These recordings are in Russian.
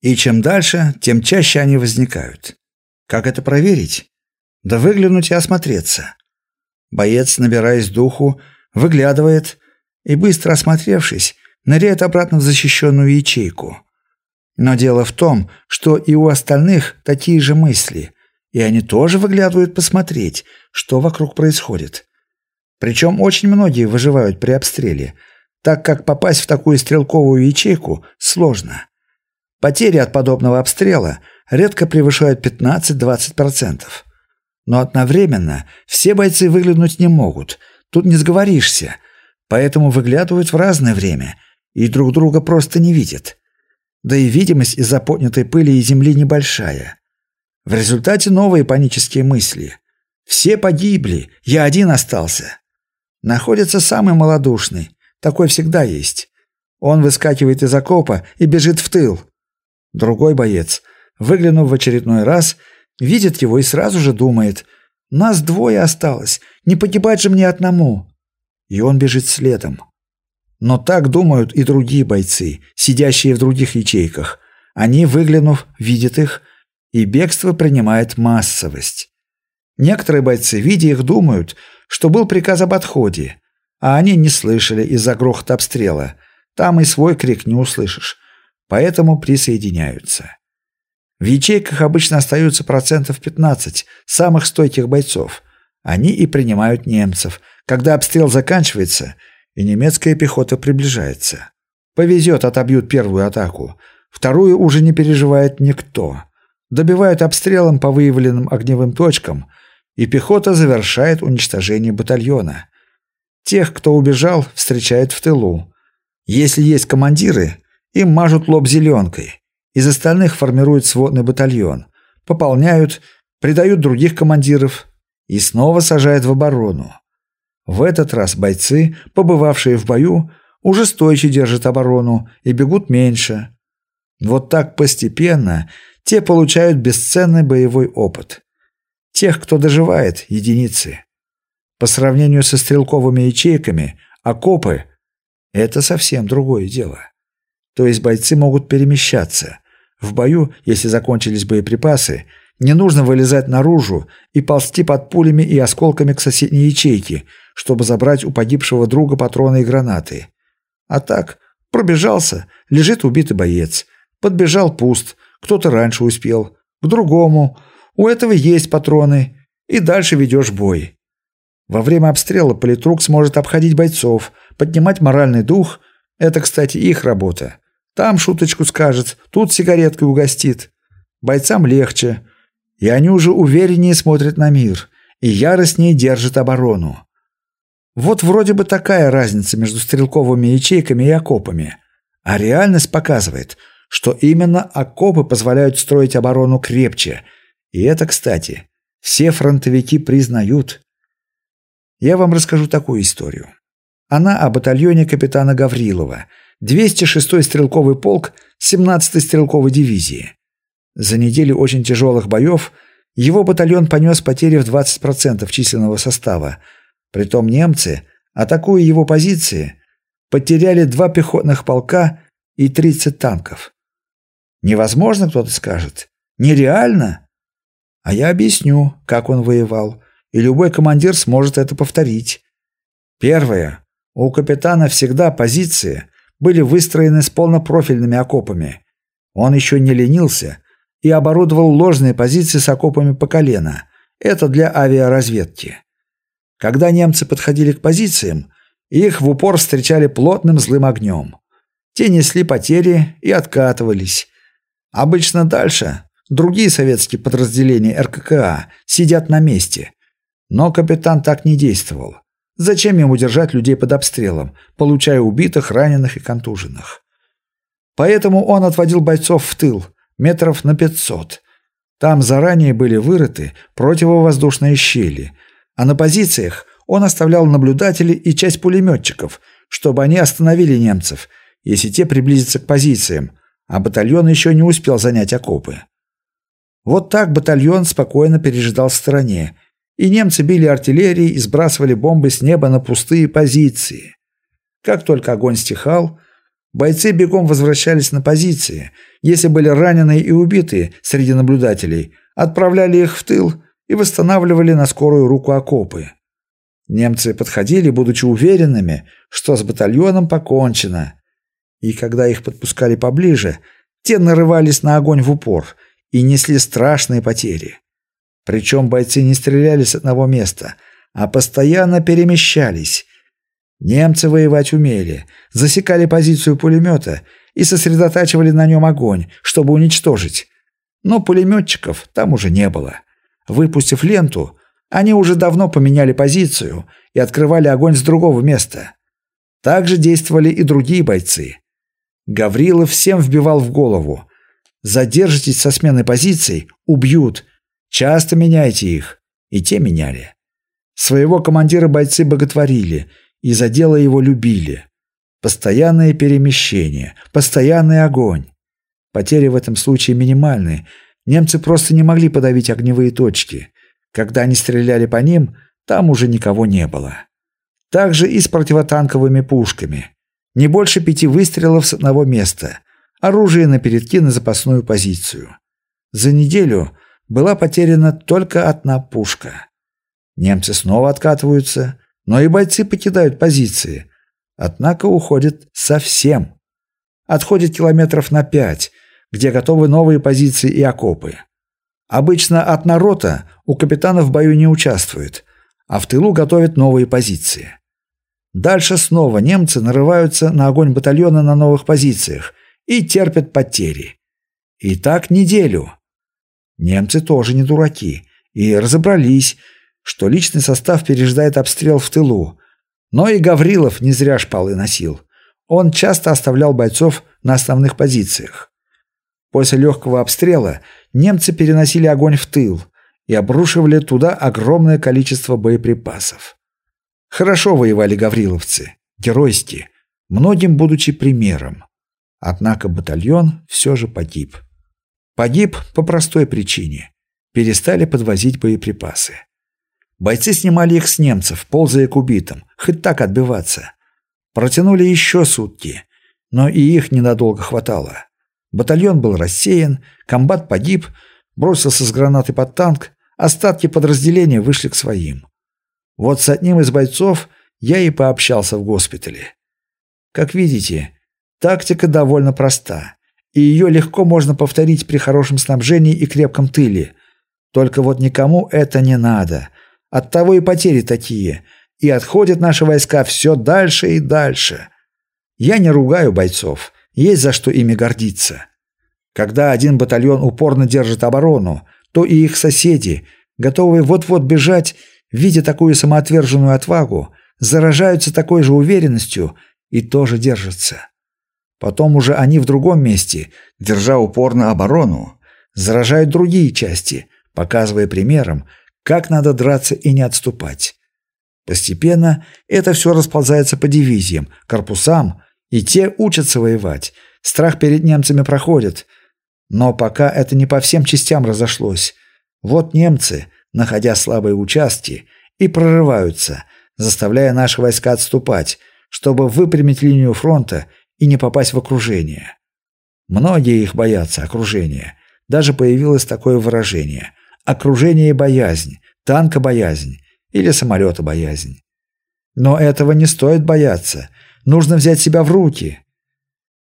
И чем дальше, тем чаще они возникают. Как это проверить? Да выглянуть и осмотреться. Боец, набираясь духу, выглядывает и, быстро осмотревшись, ныряет обратно в защищенную ячейку. Но дело в том, что и у остальных такие же мысли, и они тоже выглядывают посмотреть, что вокруг происходит. Причем очень многие выживают при обстреле, так как попасть в такую стрелковую ячейку сложно. Потери от подобного обстрела редко превышают 15-20%. Но одновременно все бойцы выглянуть не могут. Тут не сговоришься. Поэтому выглядывают в разное время и друг друга просто не видят. Да и видимость из-за поднятой пыли и земли небольшая. В результате новые панические мысли. Все погибли, я один остался. Находится самый малодушный. Такой всегда есть. Он выскакивает из окопа и бежит в тыл. Другой боец, выглянув в очередной раз, видит его и сразу же думает: "Нас двое осталось, не погибать же мне одному". И он бежит следом. Но так думают и другие бойцы, сидящие в других ячейках. Они, выглянув, видят их, и бегство принимает массовость. Некоторые бойцы, видя их, думают, что был приказ об отходе, а они не слышали из-за грохота обстрела. Там и свой крик не услышишь поэтому присоединяются. В ячейках обычно остаются процентов 15 самых стойких бойцов. Они и принимают немцев, когда обстрел заканчивается и немецкая пехота приближается. Повезет, отобьют первую атаку. Вторую уже не переживает никто. Добивают обстрелом по выявленным огневым точкам, и пехота завершает уничтожение батальона. Тех, кто убежал, встречают в тылу. Если есть командиры, им мажут лоб зеленкой. Из остальных формируют сводный батальон, пополняют, придают других командиров и снова сажают в оборону. В этот раз бойцы, побывавшие в бою, уже стойче держат оборону и бегут меньше. Вот так постепенно те получают бесценный боевой опыт. Тех, кто доживает, единицы. По сравнению со стрелковыми ячейками, окопы это совсем другое дело. То есть бойцы могут перемещаться. В бою, если закончились боеприпасы, не нужно вылезать наружу и ползти под пулями и осколками к соседней ячейке, чтобы забрать у погибшего друга патроны и гранаты. А так, пробежался, лежит убитый боец. Подбежал пуст, кто-то раньше успел, к другому. У этого есть патроны, и дальше ведешь бой. Во время обстрела политрук сможет обходить бойцов, поднимать моральный дух. Это, кстати, их работа. Там шуточку скажет, тут сигареткой угостит. Бойцам легче, и они уже увереннее смотрят на мир и яростнее держат оборону. Вот вроде бы такая разница между стрелковыми ячейками и окопами, а реальность показывает, что именно окопы позволяют строить оборону крепче. И это, кстати, все фронтовики признают. Я вам расскажу такую историю. Она о батальоне капитана Гаврилова – 206-й стрелковый полк 17-й стрелковой дивизии. За неделю очень тяжелых боев его батальон понес потери в 20% численного состава. Притом немцы, атакуя его позиции, потеряли два пехотных полка и 30 танков. Невозможно, кто-то скажет. Нереально. А я объясню, как он воевал, и любой командир сможет это повторить. Первое. У капитана всегда позиция были выстроены с полнопрофильными окопами. Он еще не ленился и оборудовал ложные позиции с окопами по колено. Это для авиаразведки. Когда немцы подходили к позициям, их в упор встречали плотным злым огнем. Те несли потери и откатывались. Обычно дальше другие советские подразделения РККА сидят на месте. Но капитан так не действовал. Зачем ему держать людей под обстрелом, получая убитых, раненых и контуженных? Поэтому он отводил бойцов в тыл, метров на 500. Там заранее были вырыты противовоздушные щели, а на позициях он оставлял наблюдателей и часть пулеметчиков, чтобы они остановили немцев, если те приблизятся к позициям, а батальон еще не успел занять окопы. Вот так батальон спокойно пережидал в стороне и немцы били артиллерией и сбрасывали бомбы с неба на пустые позиции. Как только огонь стихал, Бойцы бегом возвращались на позиции. Если были раненые и убитые среди наблюдателей, отправляли их в тыл и восстанавливали на скорую руку окопы. Немцы подходили, будучи уверенными, что с батальоном покончено. И когда их подпускали поближе, те нарывались на огонь в упор и несли страшные потери. Причем бойцы не стреляли с одного места, а постоянно перемещались. Немцы воевать умели, засекали позицию пулемета и сосредотачивали на нем огонь, чтобы уничтожить. Но пулеметчиков там уже не было. Выпустив ленту, они уже давно поменяли позицию и открывали огонь с другого места. Так же действовали и другие бойцы. Гаврилов всем вбивал в голову. Задержитесь со сменой позиций – убьют. Часто меняйте их. И те меняли. Своего командира бойцы боготворили и за дело его любили. Постоянное перемещение, постоянный огонь. Потери в этом случае минимальны. Немцы просто не могли подавить огневые точки. Когда они стреляли по ним, там уже никого не было. Так же и с противотанковыми пушками. Не больше пяти выстрелов с одного места. Оружие на передки на запасную позицию. За неделю была потеряна только одна пушка. Немцы снова откатываются, но и бойцы покидают позиции. Однако уходят совсем. Отходят километров на пять, где готовы новые позиции и окопы. Обычно от народа у капитана в бою не участвует, а в тылу готовят новые позиции. Дальше снова немцы нарываются на огонь батальона на новых позициях и терпят потери. И так неделю. Немцы тоже не дураки и разобрались, что личный состав пережидает обстрел в тылу. Но и Гаврилов не зря шпалы носил. Он часто оставлял бойцов на основных позициях. После легкого обстрела немцы переносили огонь в тыл и обрушивали туда огромное количество боеприпасов. Хорошо воевали гавриловцы, геройски, многим будучи примером. Однако батальон все же погиб. Погиб по простой причине. Перестали подвозить боеприпасы. Бойцы снимали их с немцев, ползая к убитым, хоть так отбиваться. Протянули еще сутки, но и их ненадолго хватало. Батальон был рассеян, комбат погиб, бросился с гранаты под танк, остатки подразделения вышли к своим. Вот с одним из бойцов я и пообщался в госпитале. Как видите, тактика довольно проста, и ее легко можно повторить при хорошем снабжении и крепком тыле. Только вот никому это не надо. Оттого и потери такие, и отходят наши войска все дальше и дальше. Я не ругаю бойцов, есть за что ими гордиться. Когда один батальон упорно держит оборону, то и их соседи, готовые вот-вот бежать, видя такую самоотверженную отвагу, заражаются такой же уверенностью и тоже держатся. Потом уже они в другом месте, держа упорно оборону, заражают другие части, показывая примером, как надо драться и не отступать. Постепенно это все расползается по дивизиям, корпусам, и те учатся воевать. Страх перед немцами проходит. Но пока это не по всем частям разошлось. Вот немцы, находя слабые участки, и прорываются, заставляя наши войска отступать, чтобы выпрямить линию фронта и не попасть в окружение. Многие их боятся окружения. Даже появилось такое выражение – окружение боязнь, танка боязнь или самолета боязнь. Но этого не стоит бояться. Нужно взять себя в руки.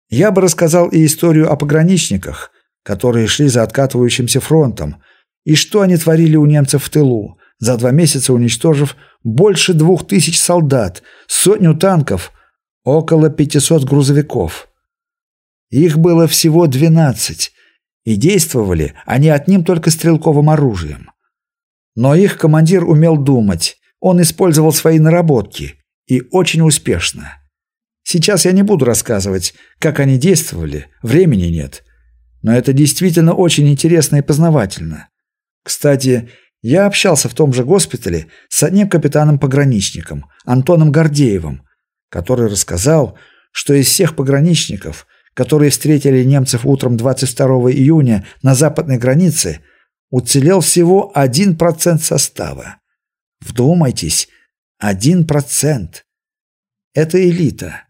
Я бы рассказал и историю о пограничниках, которые шли за откатывающимся фронтом, и что они творили у немцев в тылу, за два месяца уничтожив больше двух тысяч солдат, сотню танков, около 500 грузовиков. Их было всего 12, и действовали они одним только стрелковым оружием. Но их командир умел думать, он использовал свои наработки, и очень успешно. Сейчас я не буду рассказывать, как они действовали, времени нет. Но это действительно очень интересно и познавательно. Кстати, я общался в том же госпитале с одним капитаном-пограничником, Антоном Гордеевым, который рассказал, что из всех пограничников, которые встретили немцев утром 22 июня на западной границе, уцелел всего 1% состава. Вдумайтесь, 1%. Это элита.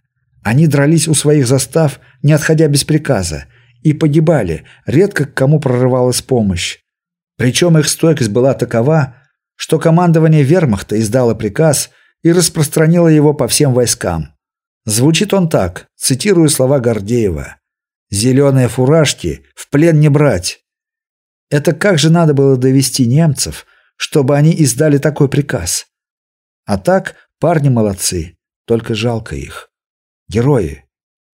Они дрались у своих застав, не отходя без приказа, и погибали, редко к кому прорывалась помощь. Причем их стойкость была такова, что командование вермахта издало приказ и распространило его по всем войскам. Звучит он так, цитирую слова Гордеева. «Зеленые фуражки в плен не брать». Это как же надо было довести немцев, чтобы они издали такой приказ? А так, парни молодцы, только жалко их. Герои.